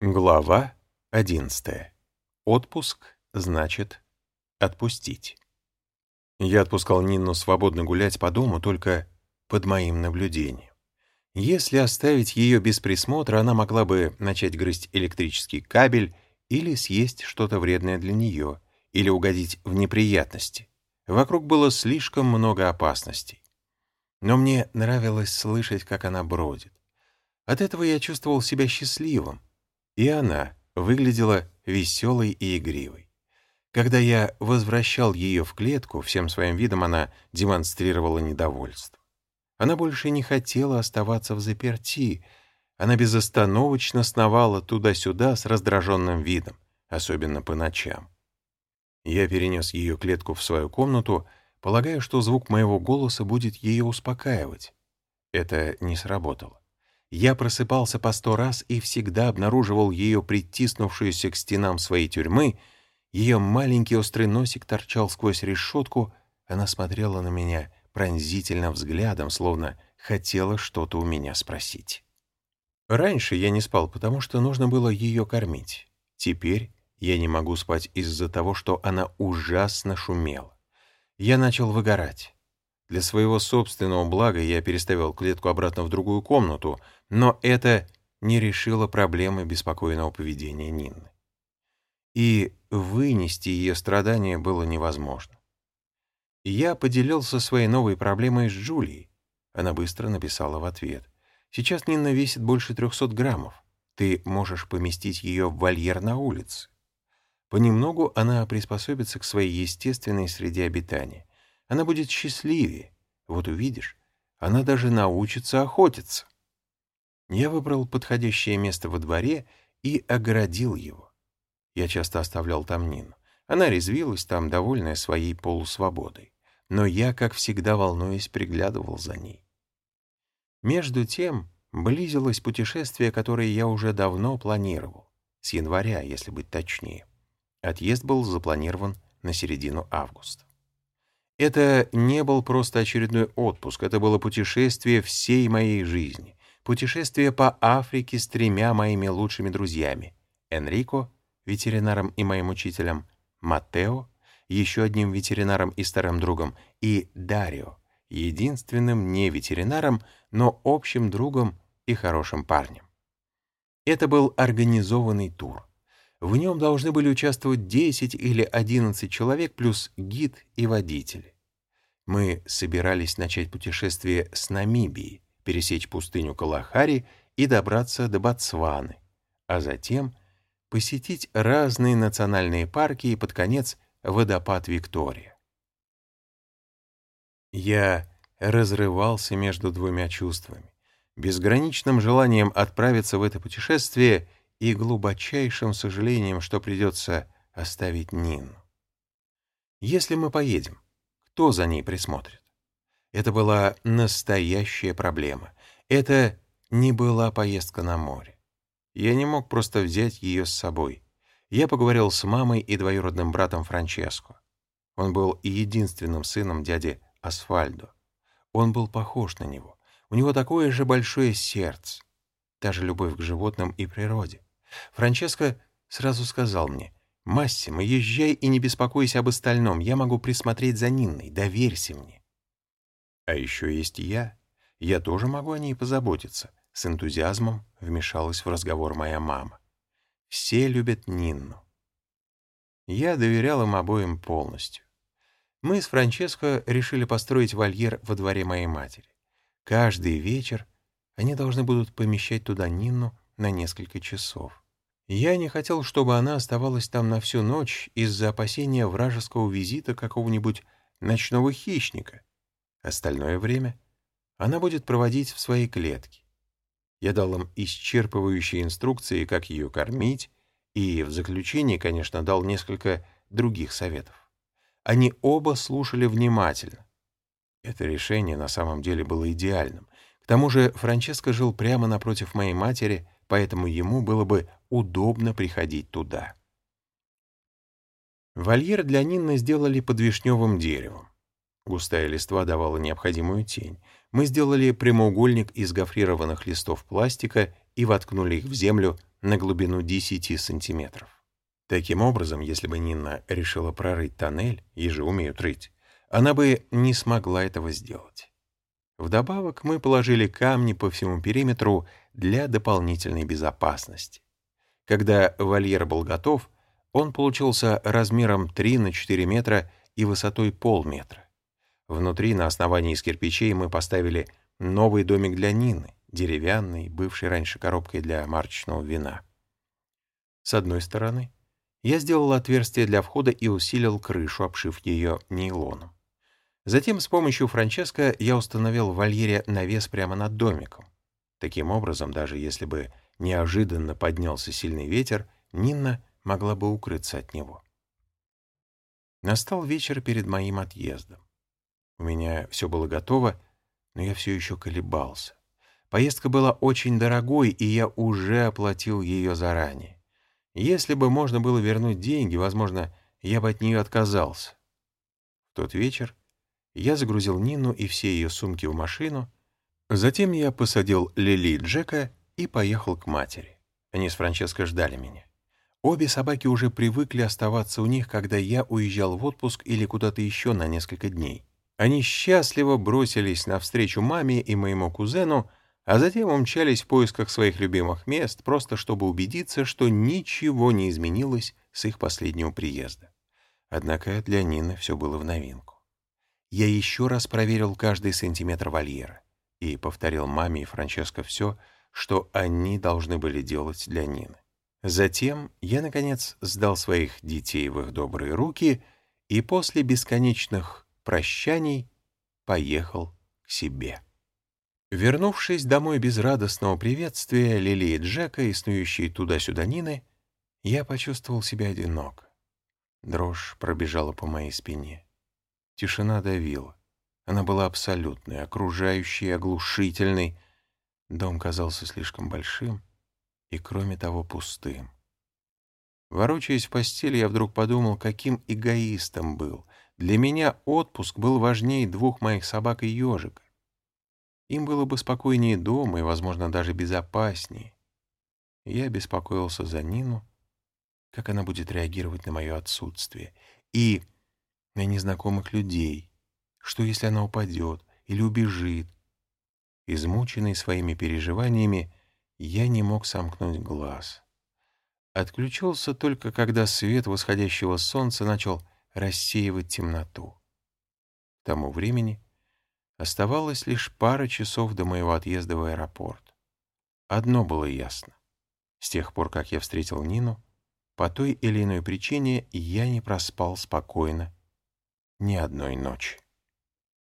Глава 11. Отпуск значит отпустить. Я отпускал Нинну свободно гулять по дому только под моим наблюдением. Если оставить ее без присмотра, она могла бы начать грызть электрический кабель или съесть что-то вредное для нее, или угодить в неприятности. Вокруг было слишком много опасностей. Но мне нравилось слышать, как она бродит. От этого я чувствовал себя счастливым, и она выглядела веселой и игривой. Когда я возвращал ее в клетку, всем своим видом она демонстрировала недовольство. Она больше не хотела оставаться в заперти, она безостановочно сновала туда-сюда с раздраженным видом, особенно по ночам. Я перенес ее клетку в свою комнату, полагая, что звук моего голоса будет ее успокаивать. Это не сработало. Я просыпался по сто раз и всегда обнаруживал ее притиснувшуюся к стенам своей тюрьмы, ее маленький острый носик торчал сквозь решетку, она смотрела на меня пронзительным взглядом, словно хотела что-то у меня спросить. Раньше я не спал, потому что нужно было ее кормить. Теперь я не могу спать из-за того, что она ужасно шумела. Я начал выгорать. Для своего собственного блага я переставил клетку обратно в другую комнату, но это не решило проблемы беспокойного поведения Нинны. И вынести ее страдания было невозможно. Я поделился своей новой проблемой с Джулией. Она быстро написала в ответ. «Сейчас Нинна весит больше 300 граммов. Ты можешь поместить ее в вольер на улице». Понемногу она приспособится к своей естественной среде обитания. Она будет счастливее. Вот увидишь, она даже научится охотиться. Я выбрал подходящее место во дворе и огородил его. Я часто оставлял там Нину. Она резвилась там, довольная своей полусвободой. Но я, как всегда, волнуясь, приглядывал за ней. Между тем, близилось путешествие, которое я уже давно планировал. С января, если быть точнее. Отъезд был запланирован на середину августа. Это не был просто очередной отпуск, это было путешествие всей моей жизни. Путешествие по Африке с тремя моими лучшими друзьями. Энрико, ветеринаром и моим учителем, Матео, еще одним ветеринаром и старым другом, и Дарио, единственным не ветеринаром, но общим другом и хорошим парнем. Это был организованный тур. В нем должны были участвовать 10 или 11 человек плюс гид и водители. Мы собирались начать путешествие с Намибии, пересечь пустыню Калахари и добраться до Ботсваны, а затем посетить разные национальные парки и под конец водопад Виктория. Я разрывался между двумя чувствами, безграничным желанием отправиться в это путешествие и глубочайшим сожалением, что придется оставить Нину. Если мы поедем, кто за ней присмотрит? Это была настоящая проблема. Это не была поездка на море. Я не мог просто взять ее с собой. Я поговорил с мамой и двоюродным братом Франческо. Он был единственным сыном дяди Асфальдо. Он был похож на него. У него такое же большое сердце. Та же любовь к животным и природе. Франческо сразу сказал мне, «Массимо, езжай и не беспокойся об остальном, я могу присмотреть за Нинной, доверься мне». А еще есть я. Я тоже могу о ней позаботиться. С энтузиазмом вмешалась в разговор моя мама. Все любят Нинну. Я доверял им обоим полностью. Мы с Франческо решили построить вольер во дворе моей матери. Каждый вечер они должны будут помещать туда Нинну на несколько часов. Я не хотел, чтобы она оставалась там на всю ночь из-за опасения вражеского визита какого-нибудь ночного хищника. Остальное время она будет проводить в своей клетке. Я дал им исчерпывающие инструкции, как ее кормить, и в заключении, конечно, дал несколько других советов. Они оба слушали внимательно. Это решение на самом деле было идеальным. К тому же Франческо жил прямо напротив моей матери — поэтому ему было бы удобно приходить туда. Вольер для Нинны сделали под вишневым деревом. Густая листва давала необходимую тень. Мы сделали прямоугольник из гофрированных листов пластика и воткнули их в землю на глубину 10 сантиметров. Таким образом, если бы Нина решила прорыть тоннель, ежи умеют рыть, она бы не смогла этого сделать. Вдобавок мы положили камни по всему периметру для дополнительной безопасности. Когда вольер был готов, он получился размером 3 на 4 метра и высотой полметра. Внутри, на основании из кирпичей, мы поставили новый домик для Нины, деревянный, бывший раньше коробкой для марчного вина. С одной стороны, я сделал отверстие для входа и усилил крышу, обшив ее нейлоном. Затем с помощью Франческо я установил в вольере навес прямо над домиком. Таким образом, даже если бы неожиданно поднялся сильный ветер, Нинна могла бы укрыться от него. Настал вечер перед моим отъездом. У меня все было готово, но я все еще колебался. Поездка была очень дорогой, и я уже оплатил ее заранее. Если бы можно было вернуть деньги, возможно, я бы от нее отказался. В тот вечер я загрузил Нину и все ее сумки в машину. Затем я посадил Лили и Джека и поехал к матери. Они с Франческо ждали меня. Обе собаки уже привыкли оставаться у них, когда я уезжал в отпуск или куда-то еще на несколько дней. Они счастливо бросились навстречу маме и моему кузену, а затем умчались в поисках своих любимых мест, просто чтобы убедиться, что ничего не изменилось с их последнего приезда. Однако для Нины все было в новинку. Я еще раз проверил каждый сантиметр вольера и повторил маме и Франческо все, что они должны были делать для Нины. Затем я, наконец, сдал своих детей в их добрые руки и после бесконечных прощаний поехал к себе. Вернувшись домой без радостного приветствия Лили и Джека и снующей туда-сюда Нины, я почувствовал себя одиноко. Дрожь пробежала по моей спине. Тишина давила. Она была абсолютной, окружающей, оглушительной. Дом казался слишком большим и, кроме того, пустым. Ворочаясь в постели, я вдруг подумал, каким эгоистом был — для меня отпуск был важнее двух моих собак и ежика. Им было бы спокойнее дома и, возможно, даже безопаснее. Я беспокоился за Нину, как она будет реагировать на мое отсутствие, и на незнакомых людей, что если она упадет или убежит. Измученный своими переживаниями, я не мог сомкнуть глаз. Отключился только, когда свет восходящего солнца начал рассеивать темноту. К тому времени оставалось лишь пара часов до моего отъезда в аэропорт. Одно было ясно. С тех пор, как я встретил Нину, по той или иной причине я не проспал спокойно ни одной ночи.